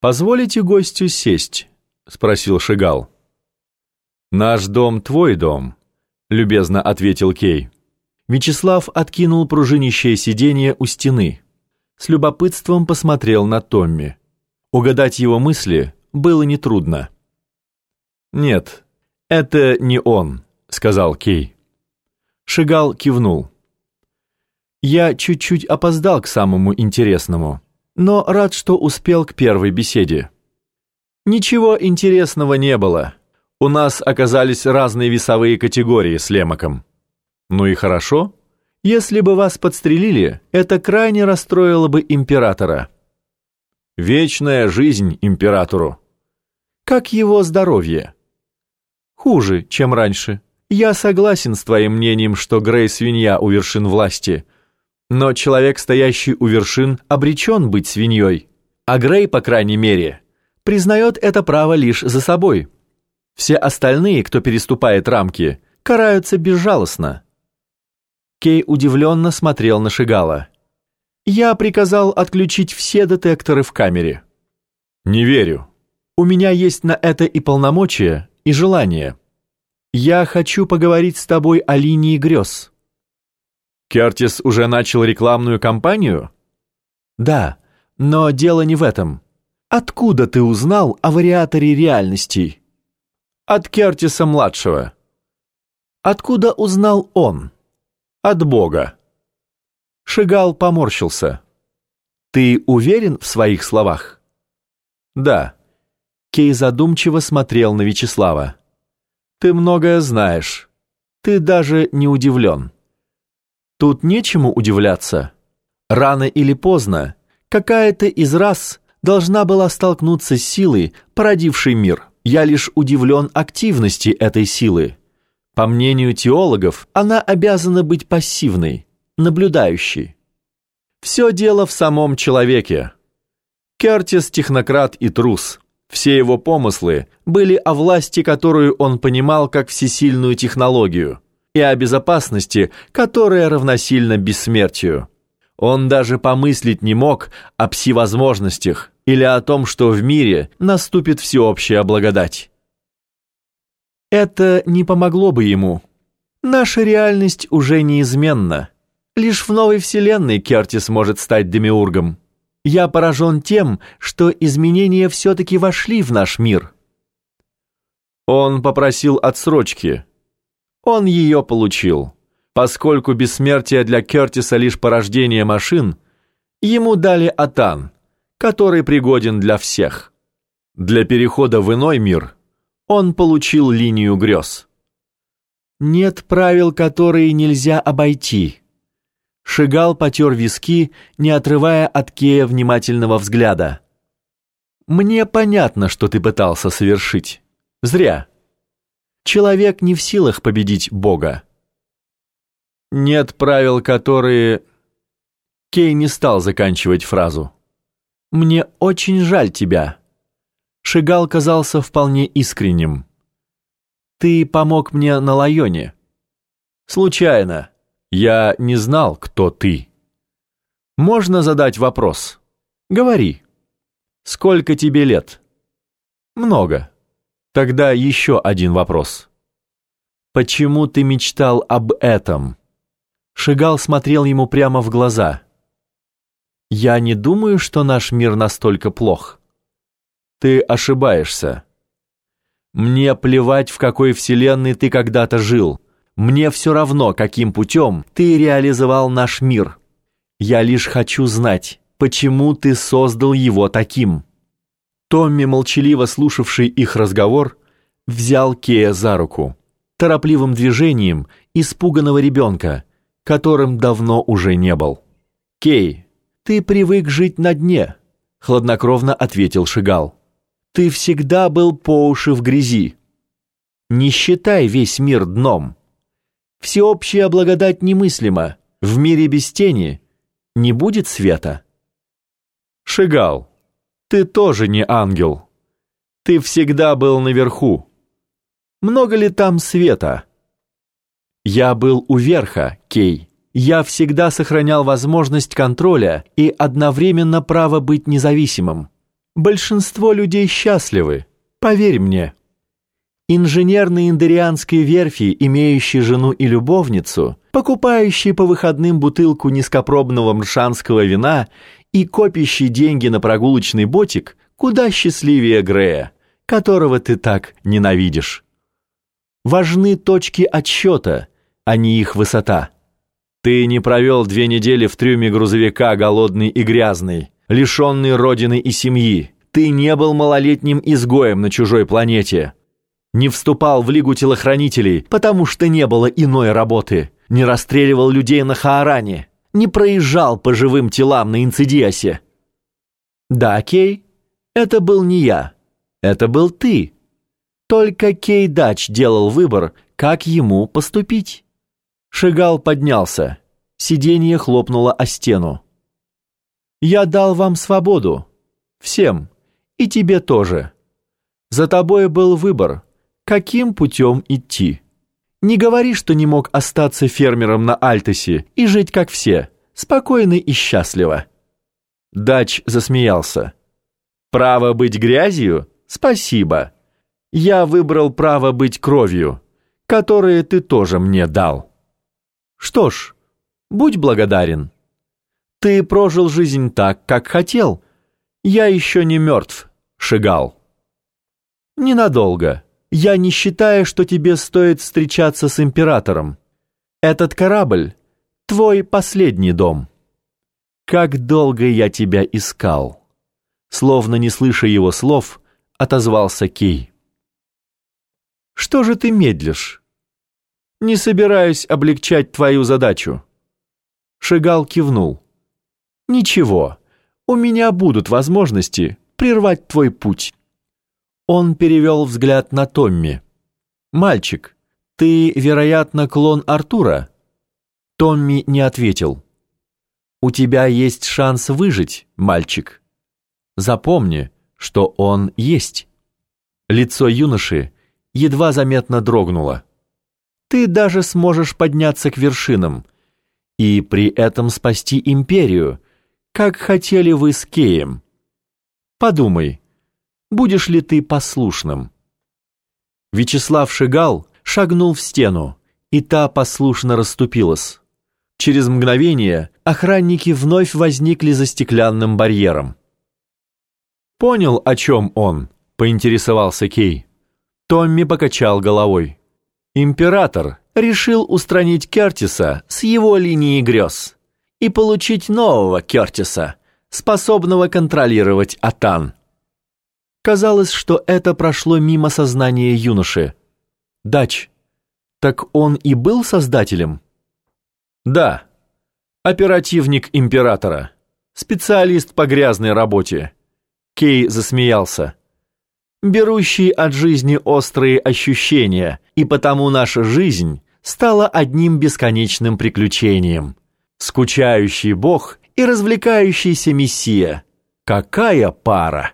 «Позволите гостю сесть?» — спросил Шигал. «Наш дом — твой дом», — любезно ответил Кей. Вячеслав откинул пружинищее сиденье у стены. С любопытством посмотрел на Томми. Угадать его мысли было нетрудно. «Нет, это не он», — сказал Кей. Шигал кивнул. «Я чуть-чуть опоздал к самому интересному» но рад, что успел к первой беседе. Ничего интересного не было. У нас оказались разные весовые категории с Лемаком. Ну и хорошо. Если бы вас подстрелили, это крайне расстроило бы императора. Вечная жизнь императору. Как его здоровье? Хуже, чем раньше. Я согласен с твоим мнением, что Грей свинья у вершин власти – но человек, стоящий у вершин, обречен быть свиньей. А Грей, по крайней мере, признает это право лишь за собой. Все остальные, кто переступает рамки, караются безжалостно. Кей удивленно смотрел на Шигала. «Я приказал отключить все детекторы в камере». «Не верю. У меня есть на это и полномочия, и желание. Я хочу поговорить с тобой о линии грез». Кертис уже начал рекламную кампанию? Да, но дело не в этом. Откуда ты узнал о вариаторе реальностей? От Кертиса-младшего. Откуда узнал он? От Бога. Шигал поморщился. Ты уверен в своих словах? Да. Кей задумчиво смотрел на Вячеслава. Ты многое знаешь. Ты даже не удивлен. Тут нечему удивляться. Рано или поздно какая-то из рас должна была столкнуться с силой, породившей мир. Я лишь удивлен активности этой силы. По мнению теологов, она обязана быть пассивной, наблюдающей. Все дело в самом человеке. Кертис – технократ и трус. Все его помыслы были о власти, которую он понимал как всесильную технологию – и о безопасности, которая равносильна бессмертию. Он даже помыслить не мог о пси-возможностях или о том, что в мире наступит всеобщая благодать. Это не помогло бы ему. Наша реальность уже неизменна. Лишь в новой вселенной Кертис может стать демиургом. Я поражен тем, что изменения все-таки вошли в наш мир. Он попросил отсрочки – он ее получил. Поскольку бессмертие для Кертиса лишь порождение машин, ему дали Атан, который пригоден для всех. Для перехода в иной мир он получил линию грез. Нет правил, которые нельзя обойти. Шигал потер виски, не отрывая от Кея внимательного взгляда. «Мне понятно, что ты пытался совершить. Зря. Человек не в силах победить Бога. Нет правил, которые... Кей не стал заканчивать фразу. «Мне очень жаль тебя». Шигал казался вполне искренним. «Ты помог мне на Лайоне». «Случайно. Я не знал, кто ты». «Можно задать вопрос?» «Говори». «Сколько тебе лет?» «Много». Тогда еще один вопрос. Почему ты мечтал об этом? Шигал смотрел ему прямо в глаза. Я не думаю, что наш мир настолько плох. Ты ошибаешься. Мне плевать, в какой вселенной ты когда-то жил. Мне все равно, каким путем ты реализовал наш мир. Я лишь хочу знать, почему ты создал его таким. Томми, молчаливо слушавший их разговор, взял Кея за руку, торопливым движением испуганного ребенка, которым давно уже не был. «Кей, ты привык жить на дне», — хладнокровно ответил Шигал. «Ты всегда был по уши в грязи. Не считай весь мир дном. Всеобщая благодать немыслима. В мире без тени не будет света». «Шигал», ты тоже не ангел. Ты всегда был наверху. Много ли там света? Я был у верха, Кей. Я всегда сохранял возможность контроля и одновременно право быть независимым. Большинство людей счастливы, поверь мне. Инженер на индерианской верфи, имеющий жену и любовницу, покупающий по выходным бутылку низкопробного мршанского вина и копящий деньги на прогулочный ботик, куда счастливее Грея, которого ты так ненавидишь. Важны точки отсчета, а не их высота. Ты не провел две недели в трюме грузовика голодный и грязный, лишенный родины и семьи. Ты не был малолетним изгоем на чужой планете не вступал в Лигу телохранителей, потому что не было иной работы, не расстреливал людей на Хааране, не проезжал по живым телам на Инцидиасе. Да, Кей, это был не я, это был ты. Только Кей Дач делал выбор, как ему поступить. Шигал поднялся, сиденье хлопнуло о стену. «Я дал вам свободу. Всем. И тебе тоже. За тобой был выбор» каким путем идти. Не говори, что не мог остаться фермером на Альтосе и жить как все, спокойно и счастливо. Дач засмеялся. Право быть грязью? Спасибо. Я выбрал право быть кровью, которое ты тоже мне дал. Что ж, будь благодарен. Ты прожил жизнь так, как хотел. Я еще не мертв, Шигал. Ненадолго. Я не считаю, что тебе стоит встречаться с императором. Этот корабль — твой последний дом. Как долго я тебя искал!» Словно не слыша его слов, отозвался Кей. «Что же ты медлишь?» «Не собираюсь облегчать твою задачу». Шигал кивнул. «Ничего, у меня будут возможности прервать твой путь». Он перевел взгляд на Томми. «Мальчик, ты, вероятно, клон Артура?» Томми не ответил. «У тебя есть шанс выжить, мальчик. Запомни, что он есть». Лицо юноши едва заметно дрогнуло. «Ты даже сможешь подняться к вершинам и при этом спасти империю, как хотели вы с Кеем. Подумай, будешь ли ты послушным?» Вячеслав Шигал шагнул в стену, и та послушно расступилась. Через мгновение охранники вновь возникли за стеклянным барьером. «Понял, о чем он?» — поинтересовался Кей. Томми покачал головой. «Император решил устранить Кертиса с его линии грез и получить нового Кертиса, способного контролировать Атан». Казалось, что это прошло мимо сознания юноши. Дач, так он и был создателем? Да, оперативник императора, специалист по грязной работе. Кей засмеялся. Берущий от жизни острые ощущения, и потому наша жизнь стала одним бесконечным приключением. Скучающий бог и развлекающийся мессия. Какая пара!